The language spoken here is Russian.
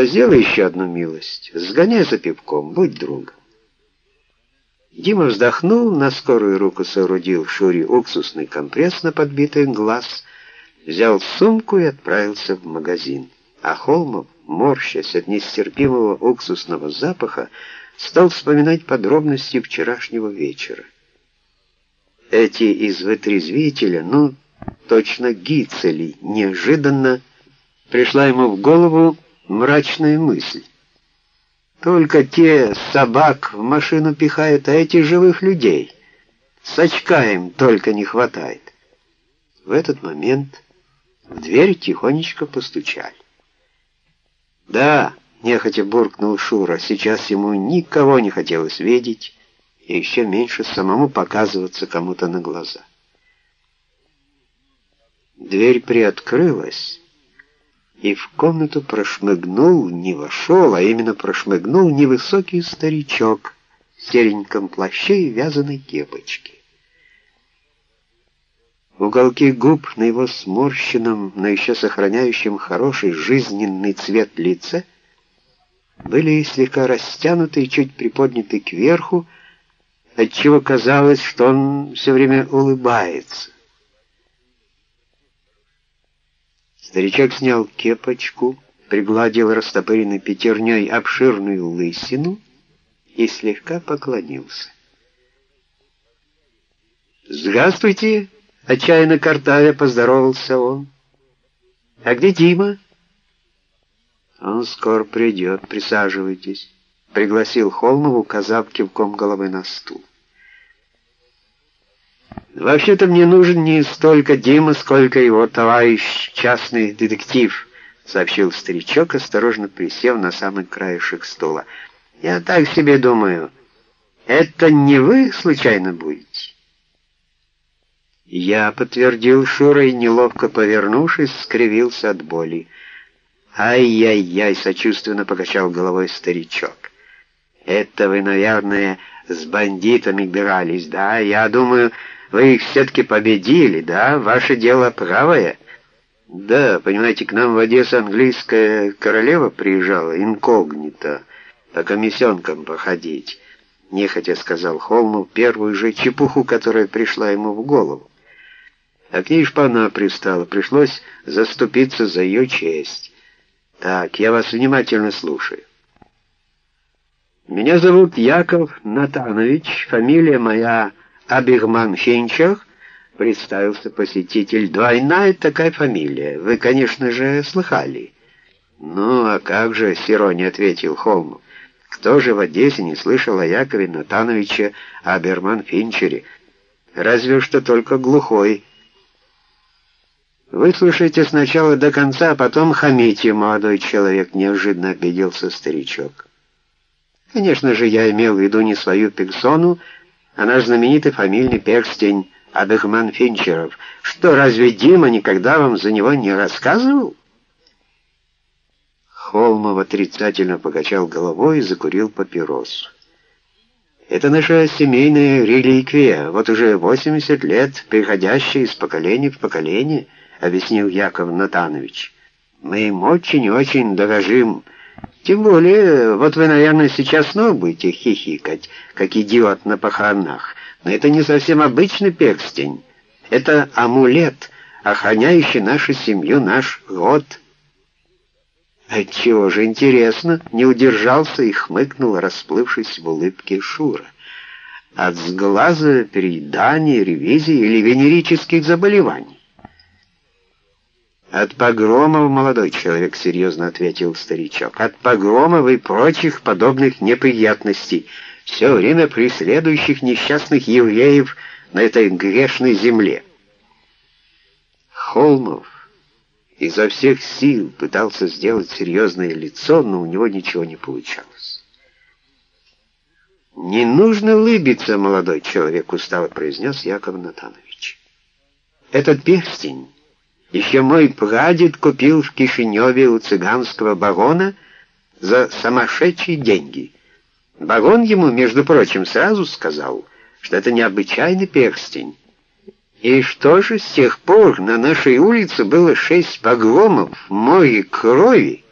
то сделай еще одну милость. Сгоняй за пивком, будь другом. Дима вздохнул, на скорую руку соорудил Шуре уксусный компресс на подбитый глаз, взял сумку и отправился в магазин. А Холмов, морщась от нестерпимого уксусного запаха, стал вспоминать подробности вчерашнего вечера. Эти из вытрезвителя, ну, точно гицели, неожиданно пришла ему в голову мрачная мысль. Только те собак в машину пихают, а эти живых людей. С им только не хватает. В этот момент в дверь тихонечко постучали. «Да», — нехотя буркнул Шура, сейчас ему никого не хотелось видеть, и еще меньше самому показываться кому-то на глаза. Дверь приоткрылась, и в комнату прошмыгнул, не вошел, а именно прошмыгнул невысокий старичок в сереньком плаще и вязаной кепочке. Уголки губ на его сморщенном, но еще сохраняющем хороший жизненный цвет лице были слегка растянуты и чуть приподняты кверху, отчего казалось, что он все время улыбается. Старичок снял кепочку, пригладил растопыренной пятерней обширную лысину и слегка поклонился. «Здравствуйте!» — отчаянно картавя поздоровался он. «А где Дима?» «Он скоро придет, присаживайтесь», — пригласил Холмов, указав кивком головы на стул. «Вообще-то мне нужен не столько Дима, сколько его товарищ, частный детектив», — сообщил старичок, осторожно присев на самый краешек стула. «Я так себе думаю, это не вы случайно будете?» Я подтвердил Шура и, неловко повернувшись, скривился от боли. «Ай-яй-яй!» — сочувственно покачал головой старичок. «Это вы, наверное, с бандитами бирались, да? Я думаю...» Вы их все-таки победили, да? Ваше дело правое. Да, понимаете, к нам в Одессу английская королева приезжала, инкогнито, по комиссионкам походить. Нехотя сказал Холму первую же чепуху, которая пришла ему в голову. А к ней шпана пристала, пришлось заступиться за ее честь. Так, я вас внимательно слушаю. Меня зовут Яков Натанович, фамилия моя Абигман Финчах, представился посетитель. Двойная такая фамилия. Вы, конечно же, слыхали. Ну, а как же, Сирони ответил Холмов. Кто же в Одессе не слышал о Якове Натановиче Аберман Финчере? Разве что только глухой. Выслушайте сначала до конца, а потом хамите, молодой человек, неожиданно обиделся старичок. Конечно же, я имел в виду не свою персону, а наш знаменитый фамильный перстень Абехман Финчеров. Что, разве Дима никогда вам за него не рассказывал? Холмов отрицательно покачал головой и закурил папиросу. Это наша семейная реликвия, вот уже 80 лет, приходящая из поколения в поколение, объяснил Яков Натанович. Мы им очень и очень дорожим, тем более, вот вы, наверное, сейчас снова будете хихикать, как идиот на похоронах. Но это не совсем обычный перстень. Это амулет, охраняющий нашу семью, наш род. Отчего же интересно, не удержался и хмыкнул, расплывшись в улыбке Шура. От сглаза, переедания, ревизии или венерических заболеваний. «От погромов, молодой человек», — серьезно ответил старичок, «от погромов и прочих подобных неприятностей, все время преследующих несчастных евреев на этой грешной земле». Холмов изо всех сил пытался сделать серьезное лицо, но у него ничего не получалось. «Не нужно лыбиться, молодой человек», — устало произнес Яков Натанович. «Этот перстень...» Еще мой прадед купил в Кишиневе у цыганского барона за сумасшедшие деньги. Барон ему, между прочим, сразу сказал, что это необычайный перстень. И что же, с тех пор на нашей улице было шесть погромов, море крови,